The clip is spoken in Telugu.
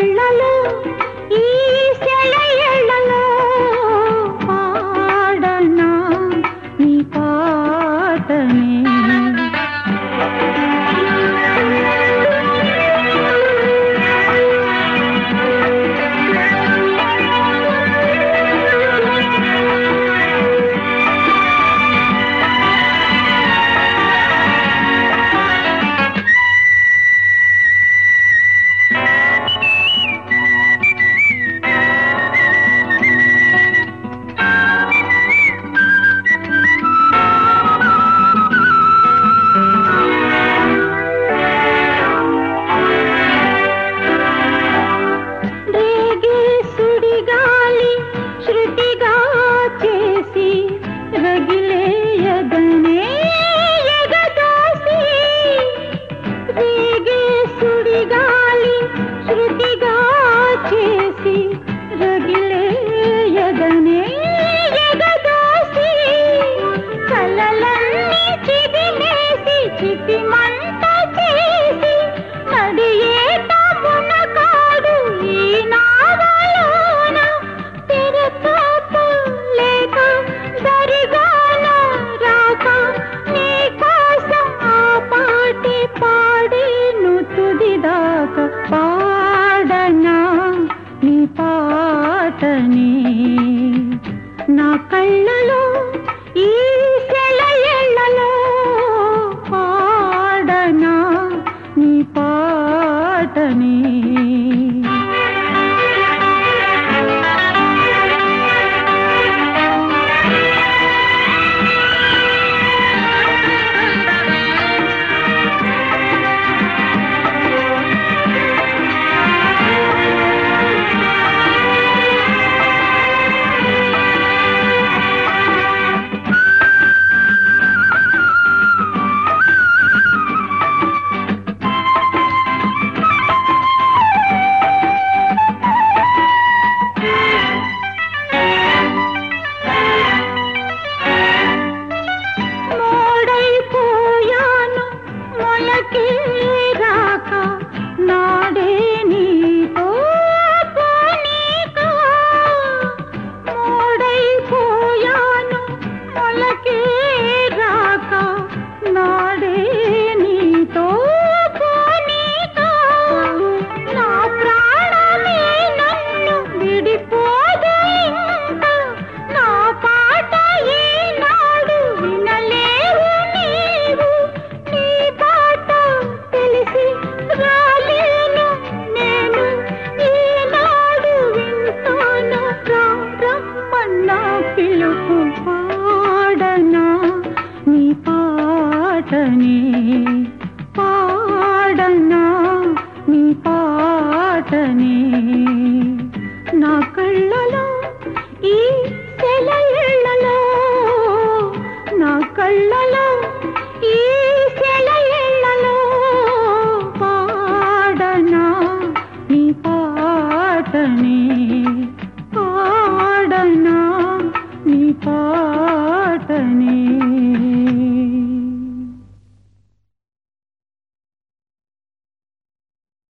కళ్ళలో ఈ శల నా కళ్ళలో ఈ సెలయేళ్ళలో పాడనా నీ పాటని. పాటని పాడన్నా నీ పాటని నా కళ్ళలో ఈ సెల ఇళ్ళలో నా కళ్ళలో ఈ సెల ఇళ్ళలో పాడనా నీ పాటని పాడనా నీ పా